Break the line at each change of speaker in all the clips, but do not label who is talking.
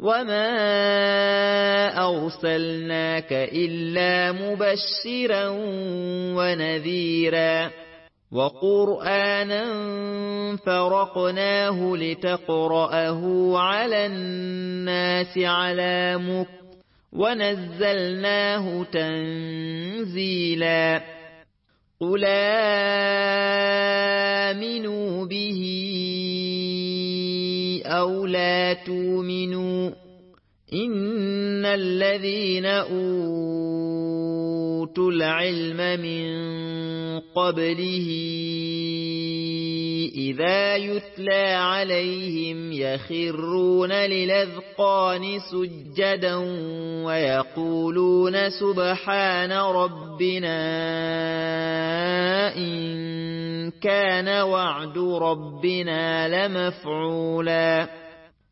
وما أرسلناك إلا مبشرا ونذيرا وقرآنا فرقناه لتقرأه على الناس على مك ونزلناه تنزيلا قل آمنوا به أو لا تؤمنوا إن الذين أوتوا العلم من قبله إذا يتلى عليهم يخرون للذقان سجدا ويقولون سبحان ربنا إن كان وعد ربنا لمفعولا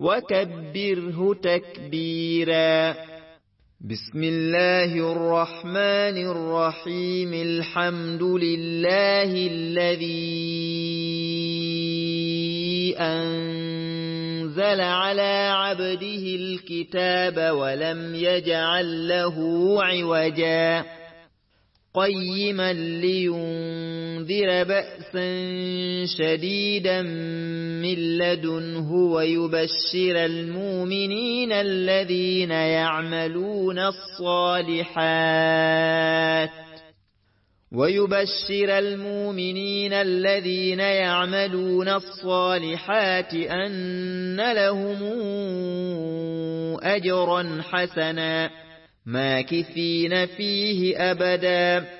وكبره تكبيرا. بسم الله الرحمن الرحيم. الحمد لله الذي أنزل على عبده الكتاب ولم يجعل له عوجا. قيما لينذر بأسا شديدا من لدنه ويبشر المؤمنين الذين يعملون الصالحات ويبشر المؤمنين الذين يعملون الصالحات أن لهم أجرا حسنا ماكثين فيه أبدا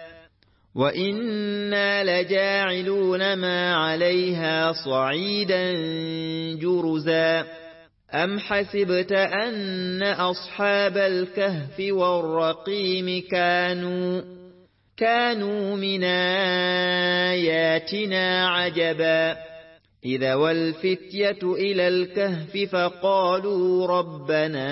وإنا لجاعلون ما عليها صعيدا جرزا أم حسبت أن أصحاب الكهف والرقيم كانوا كانوا من آياتنا عجبا إذا والفتية إلى الكهف فقالوا ربنا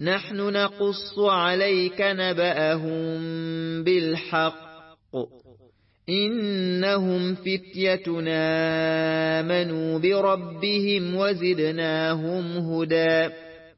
نحن نقص عليك نبأهم بالحق. إنهم فتيتنا آمنوا بربهم وزدناهم هدى.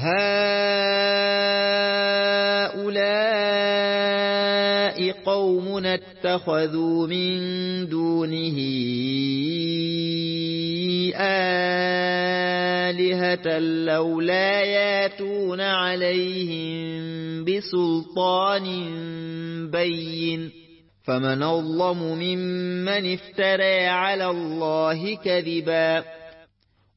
هؤلاء قوم اتخذوا من دونه آلهة لولا ياتون عليهم بسلطان بين فمن الظلم ممن افترى على الله كذبا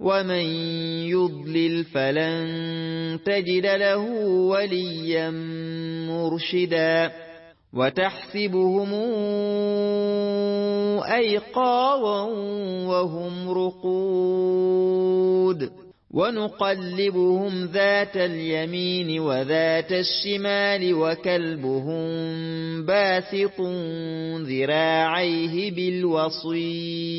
ومن يضلل فلن تجد له وليا مرشدا وتحسبهم أيقاظا وهم رقود ونقلبهم ذات اليمين وذات الشمال وكلبهم باسط ذراعيه بالوصيد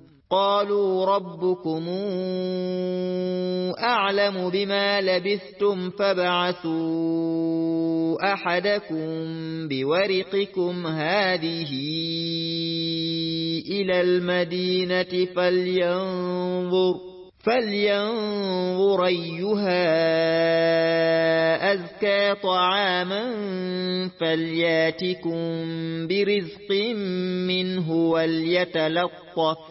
قالوا ربكم أعلم بما لبثتم فابعثوا أحدكم بورقكم هذه إلى المدينة فلينظر فلينظر أيها أزكى طعاما فلياتكم برزق منه وليتلطف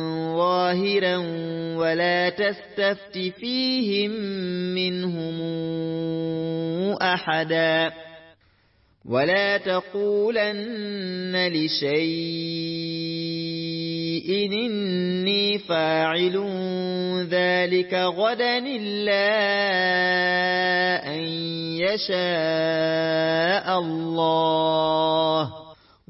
ظاهرا ولا تستفت فيهم منهم أحدا ولا تقولن لشيء إني فاعل ذلك غدا إلا أن يشاء الله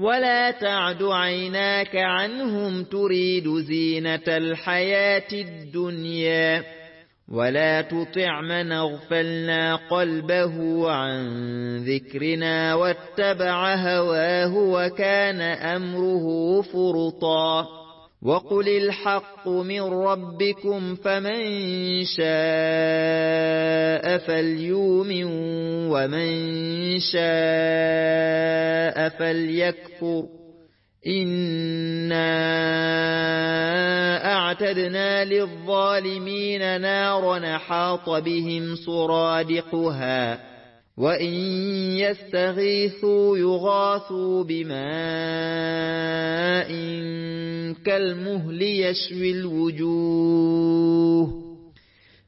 ولا تعد عيناك عنهم تريد زينة الحياة الدنيا ولا تطع من اغفلنا قلبه عن ذكرنا واتبع هواه وكان أمره فرطا وقل الحق من ربكم فمن شاء فليؤمن ومن شاء فليكفر. إنا أعتدنا للظالمين نارا حاط بهم صرادقها وإن يستغيثوا يغاثوا بماء كالمهل يشوي الوجوه.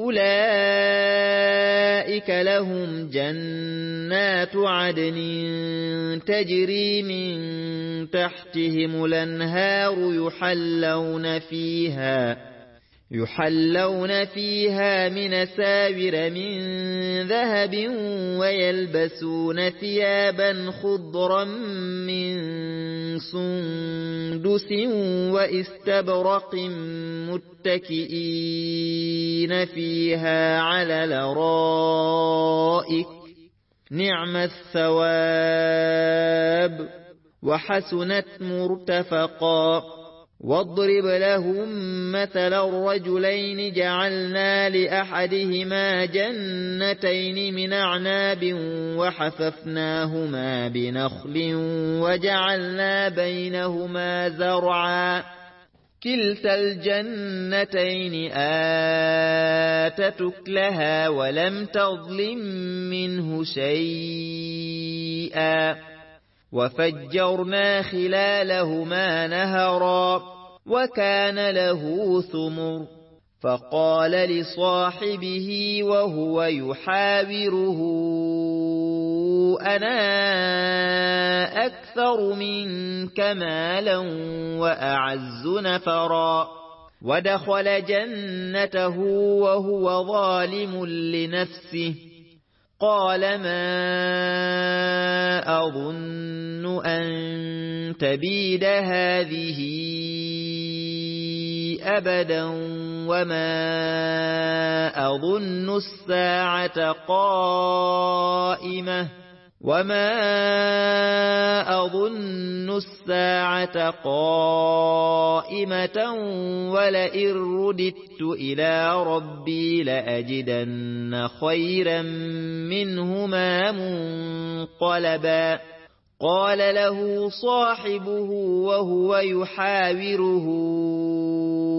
أولئك لهم جنات عدن تجري من تحتهم الانهار يحلون فيها يحلون فيها من سابر من ذهب ويلبسون ثيابا خضرا من سندس وإستبرق متكئين فيها على لرائك. نعم الثواب. وحسنت مرتفقا. واضرب لهم مثل الرجلين جعلنا لأحدهما جنتين من أعناب وحففناهما بنخل وجعلنا بينهما زرعا. كلتا الجنتين آتتك لها ولم تظلم منه شيئا. وفجرنا خلالهما نهرا وكان له ثمر. فقال لصاحبه وهو يحاوره أنا أكثر منك مالا وأعز نفرا. ودخل جنته وهو ظالم لنفسه. قال ما أظن أن تبيد هذه أبدا وما أظن الساعة قائمة وما أظن الساعة قائمة ولئن رددت إلى ربي لأجدن خيرا منهما منقلبا قال له صاحبه وهو يحاوره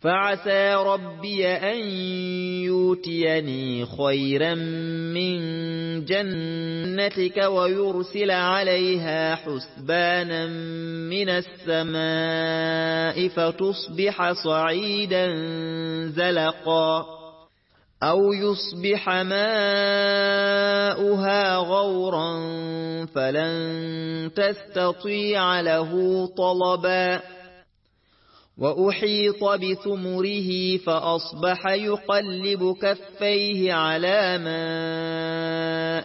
فعسى ربي أن يؤتيني خيرا من جنتك ويرسل عليها حسبانا من السماء فتصبح صعيدا زلقا أو يصبح ماؤها غورا فلن تستطيع له طلبا وأحيط بثمره فأصبح يقلب كفيه على ما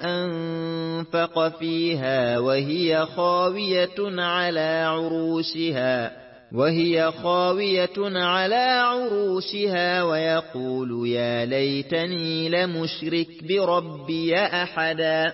أنفق فيها وهي خاوية على عروشها وهي خاوية على عروشها ويقول يا ليتني لمشرك بربي أحدا.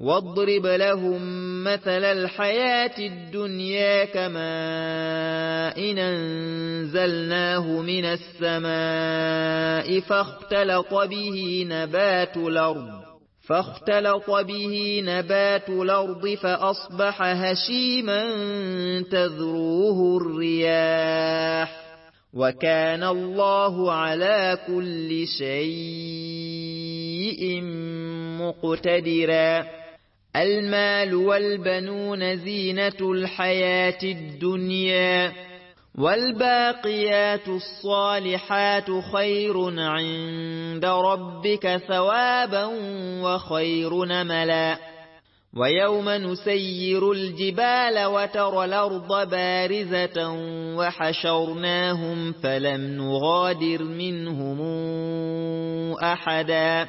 واضرب لهم مثل الحياة الدنيا كماء إن أنزلناه من السماء فاختلط به نبات الأرض فاختلط به نبات الأرض فأصبح هشيما تذروه الرياح وكان الله على كل شيء مقتدرا. المال والبنون زينة الحياة الدنيا والباقيات الصالحات خير عند ربك ثوابا وخير نملا. ويوم نسير الجبال وترى الأرض بارزة وحشرناهم فلم نغادر منهم أحدا.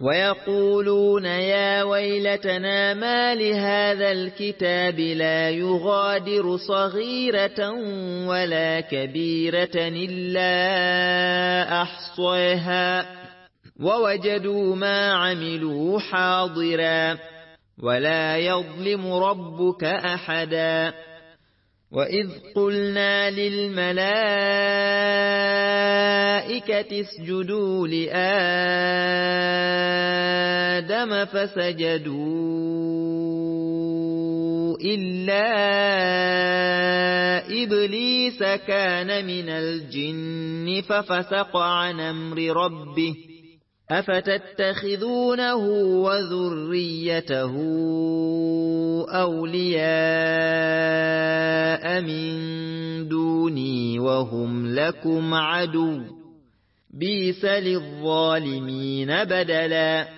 ويقولون يا ويلتنا ما لهذا الكتاب لا يغادر صغيرة ولا كبيرة إلا أحصيها. ووجدوا ما عملوا حاضرا. ولا يظلم ربك أحدا. وإذ قلنا للملائكة اسجدوا لآدم فسجدوا إلا إبليس كان من الجن ففسق عن أمر ربه أفتتخذونه وذريته أولياء من دوني وهم لكم عدو بيس للظالمين بدلا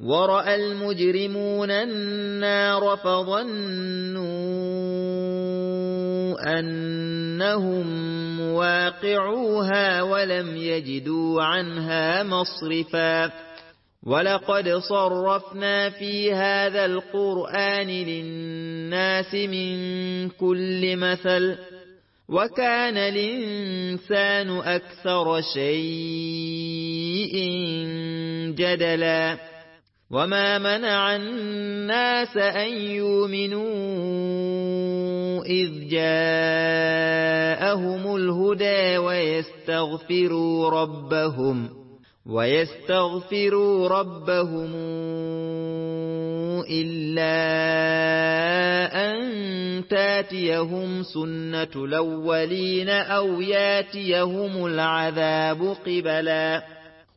ورأى المجرمون النار فظنوا أنهم مواقعوها ولم يجدوا عنها مصرفا ولقد صرفنا في هذا القرآن للناس من كل مثل وكان الإنسان أكثر شيء جدلا وما منع الناس أن يؤمنوا إذ جاءهم الهدى ويستغفروا ربهم ويستغفروا ربهم إلا أن تاتيهم سنة الأولين أو ياتيهم العذاب قبلا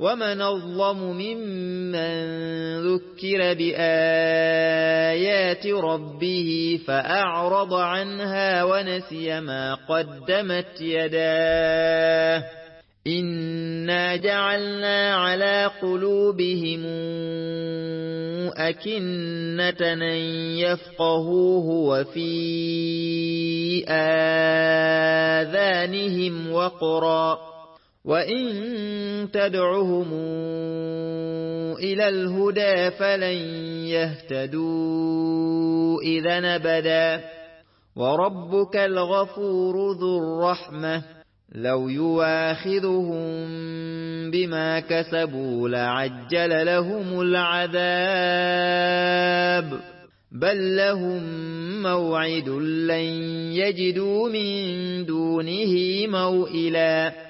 ومن أظلم ممن ذكر بآيات ربه فأعرض عنها ونسي ما قدمت يداه إنا جعلنا على قلوبهم أكنة يفقهوه وفي آذانهم وقرا وإن تدعهم إلى الهدى فلن يهتدوا إذا نبدا وربك الغفور ذو الرحمة لو يواخذهم بما كسبوا لعجل لهم العذاب بل لهم موعد لن يجدوا من دونه موئلا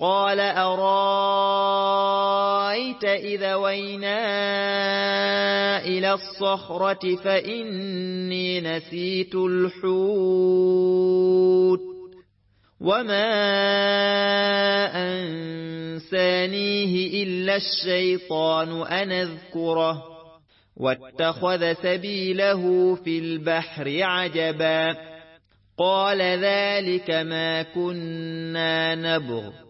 قال أرأيت إذا وينا إلى الصخرة فإني نسيت الحوت وما أنسانيه إلا الشيطان أن أذكره واتخذ سبيله في البحر عجبا قال ذلك ما كنا نبغ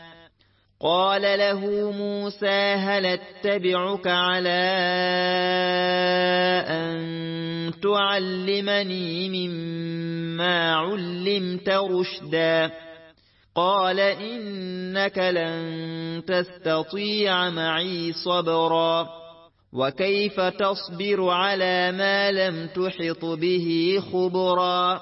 قال له موسى هل أتبعك على أن تعلمني مما علمت رشدا؟ قال إنك لن تستطيع معي صبرا. وكيف تصبر على ما لم تحط به خبرا؟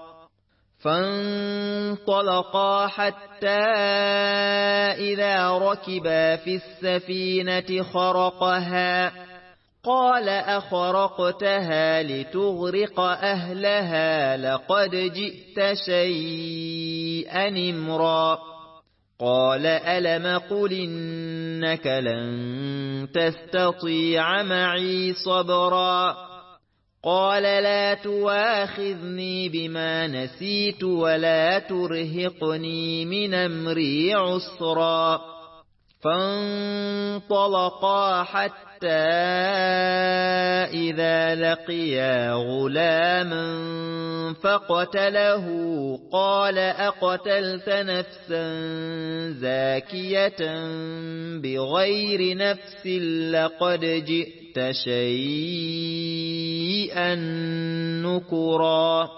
فانطلقا حتى إذا ركبا في السفينة خرقها. قال أخرقتها لتغرق أهلها لقد جئت شيئا امرا. قال ألم قل إنك لن تستطيع معي صبرا؟ قال لا تواخذني بما نسيت ولا ترهقني من أمري عسرا. فانطلقا حتى إذا لقيا غلاما فقتله. قال أقتلت نفسا زاكية بغير نفس لقد جئت شيئا نكرا